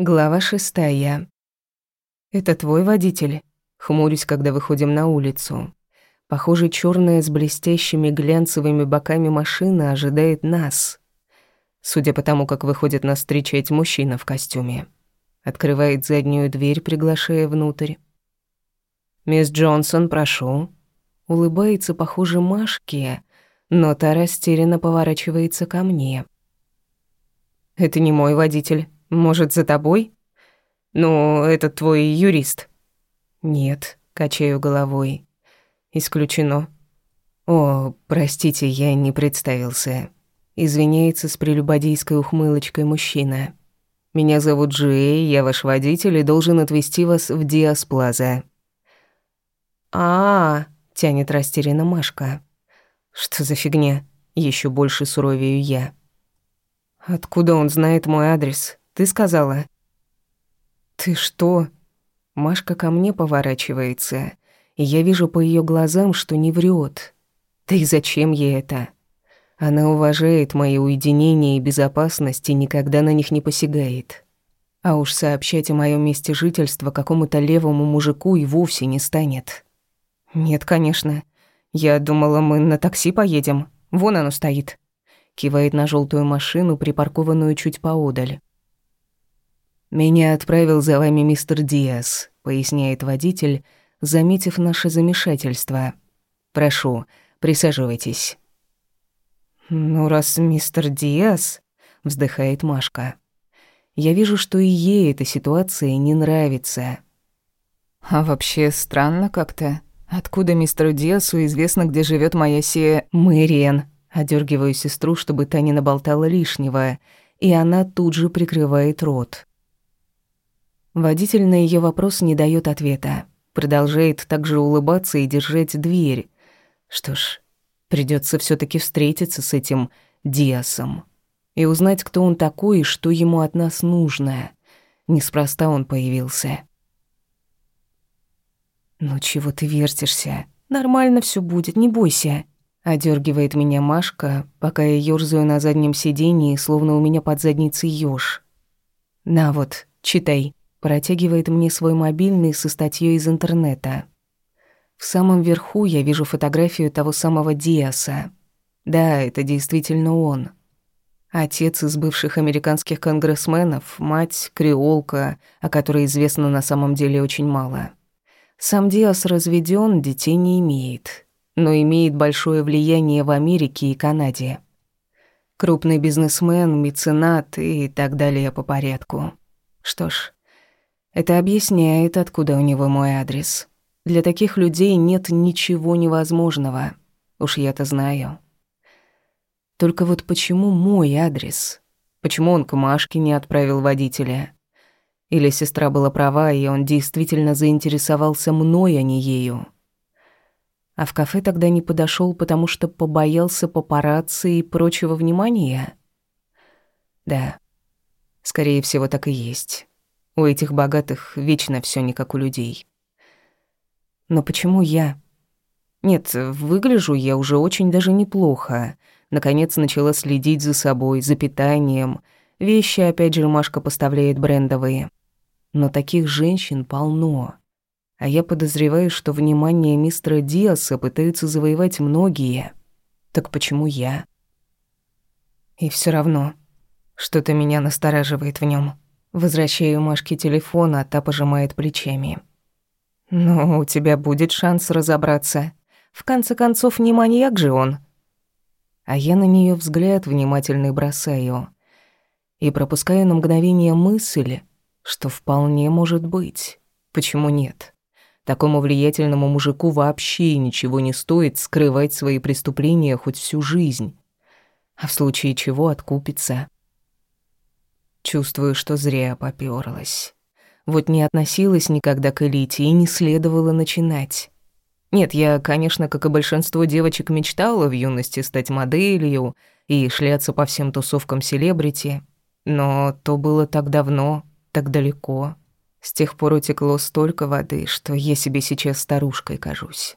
Глава шестая. «Это твой водитель?» Хмурюсь, когда выходим на улицу. Похоже, черная с блестящими глянцевыми боками машина ожидает нас. Судя по тому, как выходит нас встречать мужчина в костюме. Открывает заднюю дверь, приглашая внутрь. «Мисс Джонсон, прошу». Улыбается, похоже, Машке, но та растерянно поворачивается ко мне. «Это не мой водитель». Может, за тобой? Ну, это твой юрист. Нет, качаю головой. Исключено. О, простите, я не представился. Извиняется с прелюбодейской ухмылочкой мужчина. Меня зовут Джей, я ваш водитель и должен отвезти вас в Диасплаза. А, -а, -а тянет растерянно Машка. Что за фигня? Еще больше суровею я. Откуда он знает мой адрес? Ты сказала. Ты что? Машка ко мне поворачивается, и я вижу по ее глазам, что не врет. Да и зачем ей это? Она уважает мои уединение и безопасность и никогда на них не посягает. А уж сообщать о моем месте жительства какому-то левому мужику и вовсе не станет. Нет, конечно. Я думала, мы на такси поедем. Вон оно стоит. Кивает на желтую машину, припаркованную чуть поодаль. «Меня отправил за вами мистер Диас», — поясняет водитель, заметив наше замешательство. «Прошу, присаживайтесь». «Ну, раз мистер Диас», — вздыхает Машка. «Я вижу, что и ей эта ситуация не нравится». «А вообще странно как-то. Откуда мистеру Диасу известно, где живет моя сия Мэриэн?» Одергиваю сестру, чтобы та не наболтала лишнего, и она тут же прикрывает рот. Водитель на ее вопрос не дает ответа. Продолжает также улыбаться и держать дверь. Что ж, придется все таки встретиться с этим Диасом и узнать, кто он такой и что ему от нас нужно. Неспроста он появился. «Ну чего ты вертишься? Нормально все будет, не бойся», — одергивает меня Машка, пока я ёрзаю на заднем сидении, словно у меня под задницей ёж. «На вот, читай». Протягивает мне свой мобильный со статьей из интернета. В самом верху я вижу фотографию того самого Диаса. Да, это действительно он. Отец из бывших американских конгрессменов, мать — креолка, о которой известно на самом деле очень мало. Сам Диас разведен, детей не имеет, но имеет большое влияние в Америке и Канаде. Крупный бизнесмен, меценат и так далее по порядку. Что ж, это объясняет, откуда у него мой адрес. Для таких людей нет ничего невозможного. Уж я-то знаю. Только вот почему мой адрес? Почему он к Машке не отправил водителя? Или сестра была права, и он действительно заинтересовался мной, а не ею? А в кафе тогда не подошел, потому что побоялся папарацци и прочего внимания? Да, скорее всего, так и есть. У этих богатых вечно все не как у людей. Но почему я? Нет, выгляжу я уже очень даже неплохо. Наконец начала следить за собой, за питанием. Вещи, опять же, Машка поставляет брендовые. Но таких женщин полно. А я подозреваю, что внимание мистера Диаса пытаются завоевать многие. Так почему я? И все равно что-то меня настораживает в нем. Возвращаю Машке телефон, а та пожимает плечами. «Ну, у тебя будет шанс разобраться. В конце концов, не маньяк же он». А я на нее взгляд внимательный бросаю и пропускаю на мгновение мысль, что вполне может быть. Почему нет? Такому влиятельному мужику вообще ничего не стоит скрывать свои преступления хоть всю жизнь. А в случае чего откупиться. Чувствую, что зря попёрлась. Вот не относилась никогда к элите и не следовало начинать. Нет, я, конечно, как и большинство девочек, мечтала в юности стать моделью и шляться по всем тусовкам селебрити, но то было так давно, так далеко. С тех пор утекло столько воды, что я себе сейчас старушкой кажусь.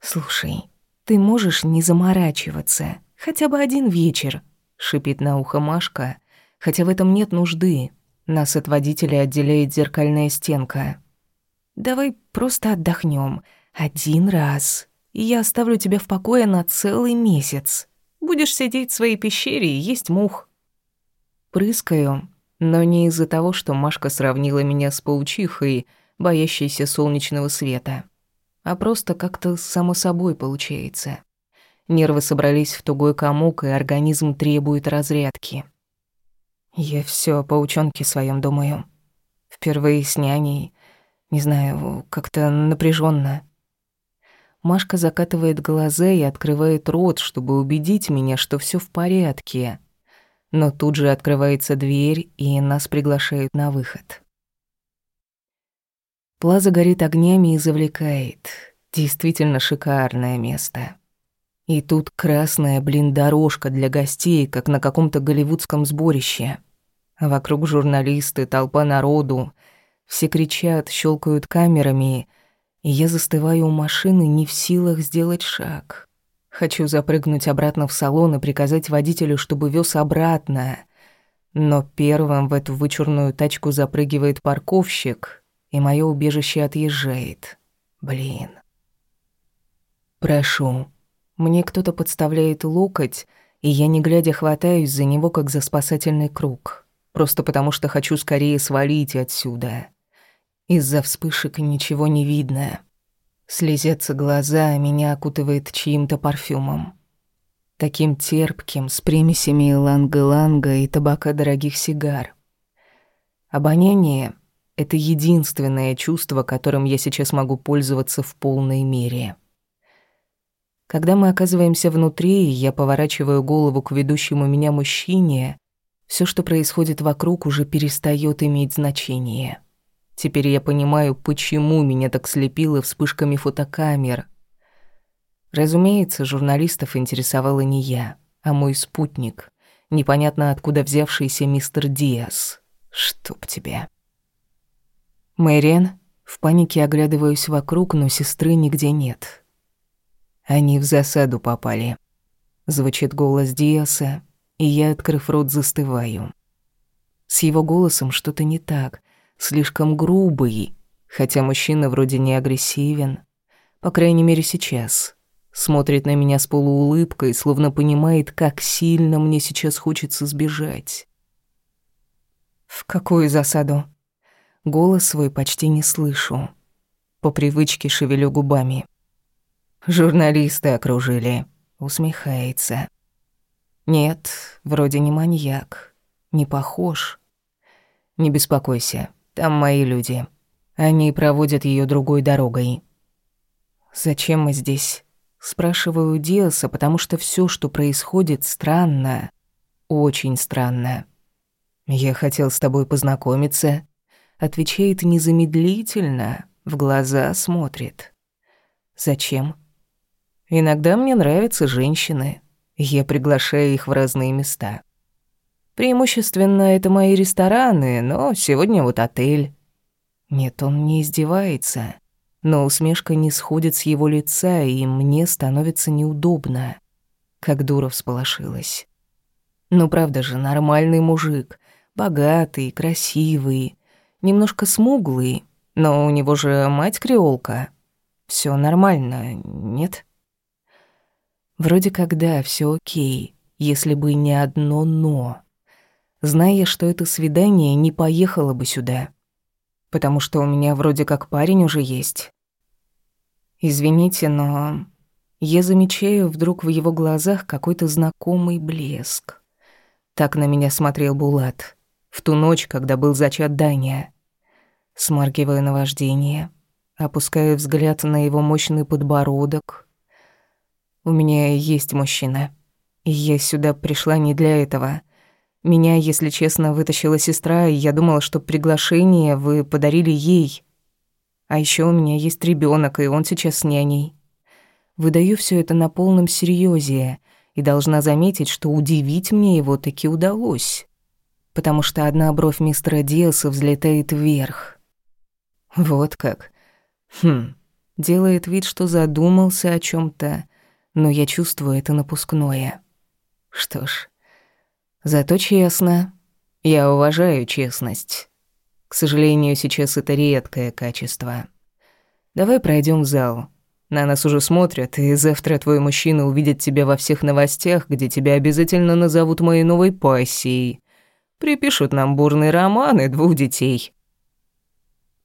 «Слушай, ты можешь не заморачиваться, хотя бы один вечер?» — шипит на ухо Машка, Хотя в этом нет нужды. Нас от водителя отделяет зеркальная стенка. Давай просто отдохнем Один раз. И я оставлю тебя в покое на целый месяц. Будешь сидеть в своей пещере и есть мух. Прыскаю, но не из-за того, что Машка сравнила меня с паучихой, боящейся солнечного света, а просто как-то само собой получается. Нервы собрались в тугой комок, и организм требует разрядки. Я все о паучонке своем думаю. Впервые с няней. Не знаю, как-то напряженно. Машка закатывает глаза и открывает рот, чтобы убедить меня, что все в порядке. Но тут же открывается дверь, и нас приглашают на выход. Плаза горит огнями и завлекает. Действительно шикарное место. И тут красная, блин, дорожка для гостей, как на каком-то голливудском сборище. Вокруг журналисты, толпа народу. Все кричат, щелкают камерами, и я застываю у машины, не в силах сделать шаг. Хочу запрыгнуть обратно в салон и приказать водителю, чтобы вез обратно. Но первым в эту вычурную тачку запрыгивает парковщик, и мое убежище отъезжает. Блин. Прошу. Мне кто-то подставляет локоть, и я, не глядя, хватаюсь за него, как за спасательный круг. Просто потому, что хочу скорее свалить отсюда. Из-за вспышек ничего не видно. Слезятся глаза, а меня окутывает чьим-то парфюмом. Таким терпким, с примесями иланг-иланга и табака дорогих сигар. Обоняние — это единственное чувство, которым я сейчас могу пользоваться в полной мере. Когда мы оказываемся внутри, я поворачиваю голову к ведущему меня мужчине, все, что происходит вокруг, уже перестает иметь значение. Теперь я понимаю, почему меня так слепило вспышками фотокамер. Разумеется, журналистов интересовала не я, а мой спутник, непонятно откуда взявшийся мистер Диас. Чтоб тебя. Мэриан, в панике оглядываюсь вокруг, но сестры нигде нет. Они в засаду попали. Звучит голос Диаса, и я, открыв рот, застываю. С его голосом что-то не так, слишком грубый, хотя мужчина вроде не агрессивен, по крайней мере сейчас. Смотрит на меня с полуулыбкой, словно понимает, как сильно мне сейчас хочется сбежать. В какую засаду? Голос свой почти не слышу. По привычке шевелю губами. Журналисты окружили. Усмехается. Нет, вроде не маньяк. Не похож. Не беспокойся, там мои люди. Они проводят ее другой дорогой. Зачем мы здесь? Спрашиваю Диаса, потому что все, что происходит, странно. Очень странно. Я хотел с тобой познакомиться. Отвечает незамедлительно, в глаза смотрит. Зачем? Иногда мне нравятся женщины. Я приглашаю их в разные места. Преимущественно это мои рестораны, но сегодня вот отель. Нет, он не издевается. Но усмешка не сходит с его лица, и мне становится неудобно. Как дура всполошилась. Ну правда же, нормальный мужик. Богатый, красивый. Немножко смуглый. Но у него же мать креолка. Все нормально, нет? Вроде когда все окей, если бы не одно «но». Зная, что это свидание, не поехала бы сюда. Потому что у меня вроде как парень уже есть. Извините, но я замечаю вдруг в его глазах какой-то знакомый блеск. Так на меня смотрел Булат в ту ночь, когда был зачат Даня. Смаргиваю наваждение, опускаю взгляд на его мощный подбородок, у меня есть мужчина. И я сюда пришла не для этого. Меня, если честно, вытащила сестра, и я думала, что приглашение вы подарили ей. А еще у меня есть ребенок, и он сейчас с няней. Выдаю все это на полном серьезе и должна заметить, что удивить мне его таки удалось. Потому что одна бровь мистера Диаса взлетает вверх. Вот как. Хм. Делает вид, что задумался о чем то но я чувствую это напускное. Что ж, зато честно. Я уважаю честность. К сожалению, сейчас это редкое качество. Давай пройдем в зал. На нас уже смотрят, и завтра твой мужчина увидит тебя во всех новостях, где тебя обязательно назовут моей новой пассией. Припишут нам бурный роман и двух детей.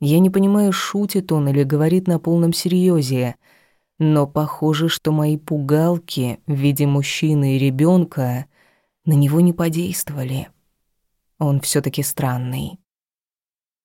Я не понимаю, шутит он или говорит на полном серьезе, но похоже, что мои пугалки в виде мужчины и ребенка на него не подействовали. Он все таки странный.